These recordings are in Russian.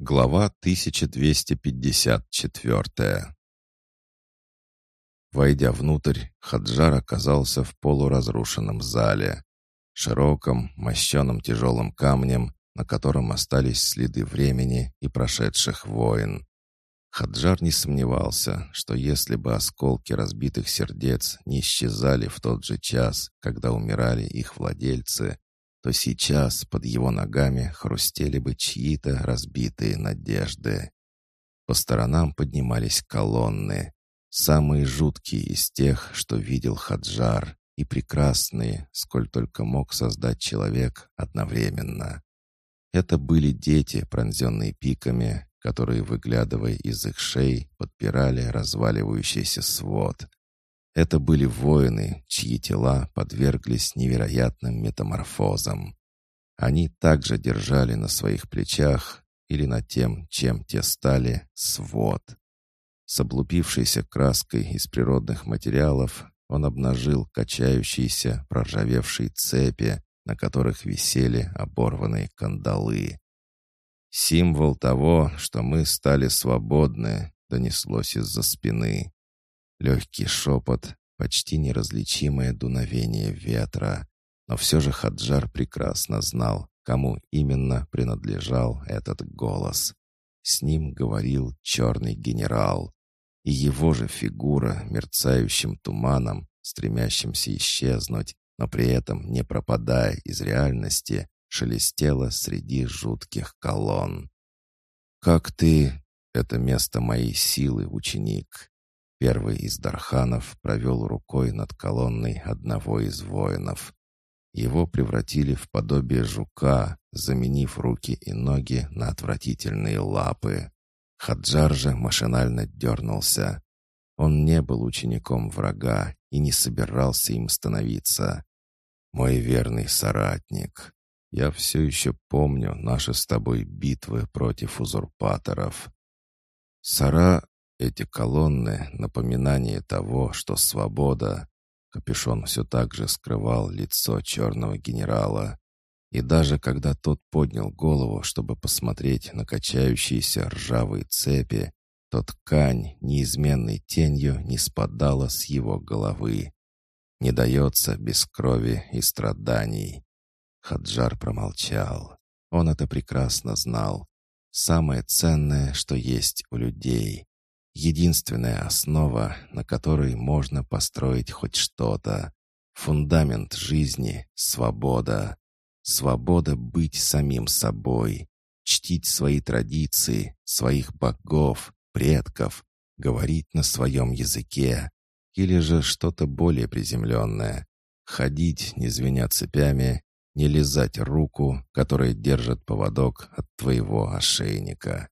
Глава 1254 Войдя внутрь, Хаджар оказался в полуразрушенном зале. Широком, мощеном тяжелым камнем, на котором остались следы времени и прошедших войн. Хаджар не сомневался, что если бы осколки разбитых сердец не исчезали в тот же час, когда умирали их владельцы, то сейчас под его ногами хрустели бы чьи-то разбитые надежды. По сторонам поднимались колонны, самые жуткие из тех, что видел Хаджар, и прекрасные, сколь только мог создать человек одновременно. Это были дети, пронзенные пиками, которые, выглядывая из их шеи, подпирали разваливающийся свод, это были воины, чьи тела подверглись невероятным метаморфозам. Они также держали на своих плечах или над тем, чем те стали, свод. С облупившейся краской из природных материалов он обнажил качающиеся, проржавевшие цепи, на которых висели оборванные кандалы. «Символ того, что мы стали свободны», — донеслось из-за спины. Легкий шепот, почти неразличимое дуновение ветра. Но все же Хаджар прекрасно знал, кому именно принадлежал этот голос. С ним говорил черный генерал. И его же фигура мерцающим туманом, стремящимся исчезнуть, но при этом не пропадая из реальности, шелестела среди жутких колонн. «Как ты...» — это место моей силы, ученик. Первый из Дарханов провел рукой над колонной одного из воинов. Его превратили в подобие жука, заменив руки и ноги на отвратительные лапы. Хаджар же машинально дернулся. Он не был учеником врага и не собирался им становиться. «Мой верный соратник, я все еще помню наши с тобой битвы против узурпаторов». Сара эти колонны — напоминание того, что свобода... Капюшон все так же скрывал лицо черного генерала. И даже когда тот поднял голову, чтобы посмотреть на качающиеся ржавые цепи, то ткань неизменной тенью не спадала с его головы. Не дается без крови и страданий. Хаджар промолчал. Он это прекрасно знал. Самое ценное, что есть у людей единственная основа, на которой можно построить хоть что-то. Фундамент жизни — свобода. Свобода быть самим собой, чтить свои традиции, своих богов, предков, говорить на своем языке. Или же что-то более приземленное. Ходить, не звеня цепями, не лизать руку, которая держит поводок от твоего ошейника.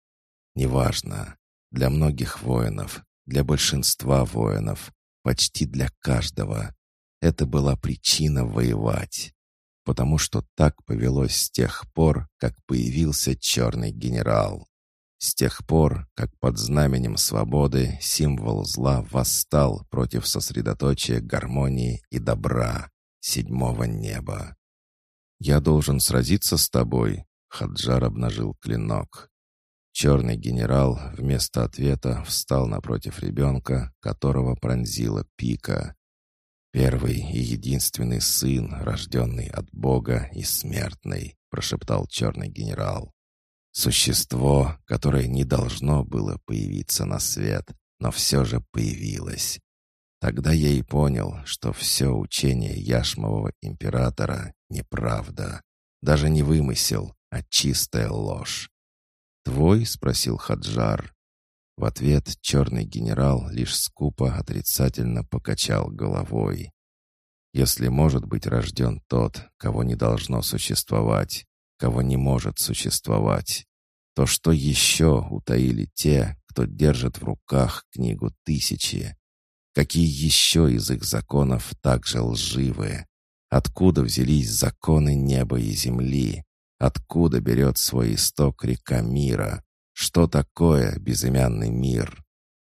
Неважно. Для многих воинов, для большинства воинов, почти для каждого. Это была причина воевать. Потому что так повелось с тех пор, как появился черный генерал. С тех пор, как под знаменем свободы символ зла восстал против сосредоточия гармонии и добра, седьмого неба. «Я должен сразиться с тобой», — Хаджар обнажил клинок. Черный генерал вместо ответа встал напротив ребенка, которого пронзила пика. «Первый и единственный сын, рожденный от Бога и смертный», — прошептал черный генерал. «Существо, которое не должно было появиться на свет, но все же появилось. Тогда я и понял, что все учение Яшмового императора — неправда, даже не вымысел, а чистая ложь. «Твой?» — спросил Хаджар. В ответ черный генерал лишь скупо отрицательно покачал головой. «Если может быть рожден тот, кого не должно существовать, кого не может существовать, то что еще утаили те, кто держит в руках книгу тысячи? Какие еще из их законов так же лживы? Откуда взялись законы неба и земли? Откуда берет свой исток река мира? Что такое безымянный мир?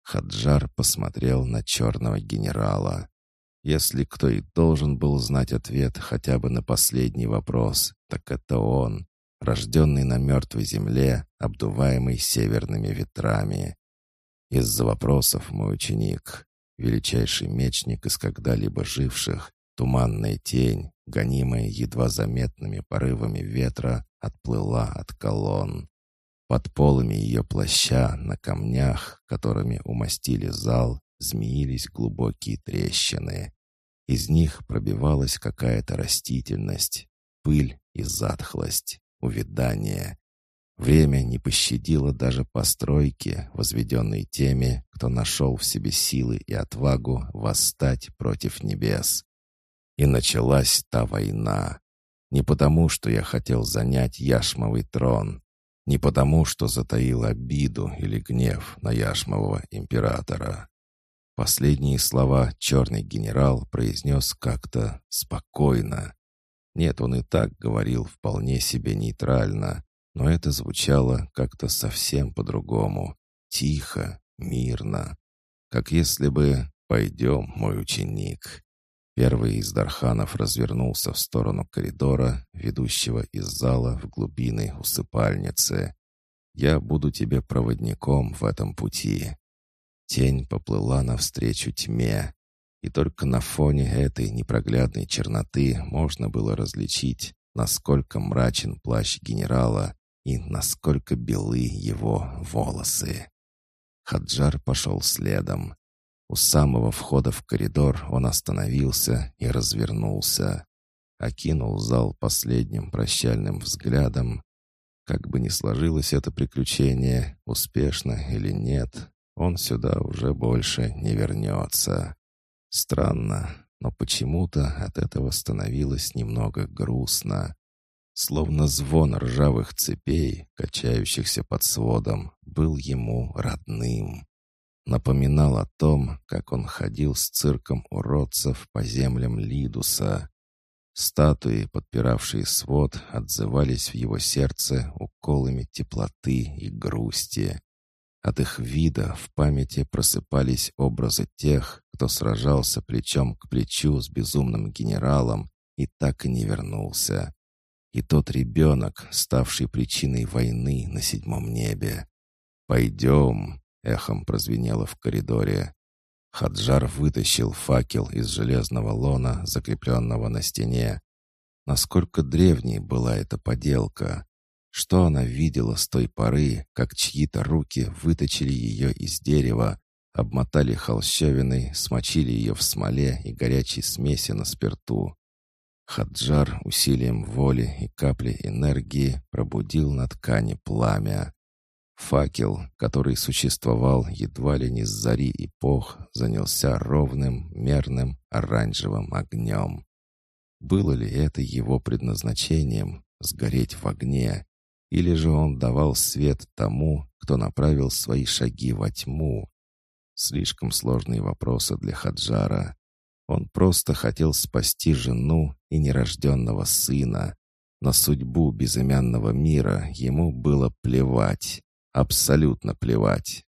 Хаджар посмотрел на черного генерала. Если кто и должен был знать ответ хотя бы на последний вопрос, так это он. рожденный на мертвой земле, обдуваемый северными ветрами. Из-за вопросов мой ученик, величайший мечник из когда-либо живших, туманная тень, гонимая едва заметными порывами ветра, отплыла от колонн. Под полами ее плаща на камнях, которыми умастили зал, змеились глубокие трещины. Из них пробивалась какая-то растительность, пыль и затхлость, увядание. Время не пощадило даже постройки, возведенные теми, кто нашел в себе силы и отвагу восстать против небес. И началась та война. Не потому, что я хотел занять яшмовый трон, не потому, что затаил обиду или гнев на яшмового императора. Последние слова черный генерал произнес как-то спокойно. Нет, он и так говорил вполне себе нейтрально, но это звучало как-то совсем по-другому. Тихо, мирно. Как если бы «пойдем, мой ученик». Первый из Дарханов развернулся в сторону коридора, ведущего из зала в глубины усыпальницы. «Я буду тебе проводником в этом пути». Тень поплыла навстречу тьме, и только на фоне этой непроглядной черноты можно было различить, насколько мрачен плащ генерала и насколько белы его волосы. Хаджар пошел следом. У самого входа в коридор он остановился и развернулся. Окинул зал последним прощальным взглядом. Как бы ни сложилось это приключение, успешно или нет, он сюда уже больше не вернется. Странно, но почему-то от этого становилось немного грустно. Словно звон ржавых цепей, качающихся под сводом, был ему родным. Напоминал о том, как он ходил с цирком уродцев по землям Лидуса. Статуи, подпиравшие свод, отзывались в его сердце уколами теплоты и грусти. От их вида в памяти просыпались образы тех, кто сражался плечом к плечу с безумным генералом и так и не вернулся. И тот ребенок, ставший причиной войны на седьмом небе. «Пойдем!» — эхом прозвенело в коридоре. Хаджар вытащил факел из железного лона, закрепленного на стене. Насколько древней была эта поделка? Что она видела с той поры, как чьи-то руки выточили ее из дерева, обмотали холщовиной, смочили ее в смоле и горячей смеси на спирту. Хаджар усилием воли и капли энергии пробудил на ткани пламя. Факел, который существовал едва ли не с зари эпох, занялся ровным, мерным, оранжевым огнем. Было ли это его предназначением — сгореть в огне, или же он давал свет тому, кто направил свои шаги во тьму? Слишком сложные вопросы для Хаджара. Он просто хотел спасти жену и нерожденного сына. На судьбу безымянного мира ему было плевать. Абсолютно плевать.